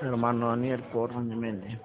Hermano Daniel por Jiménez.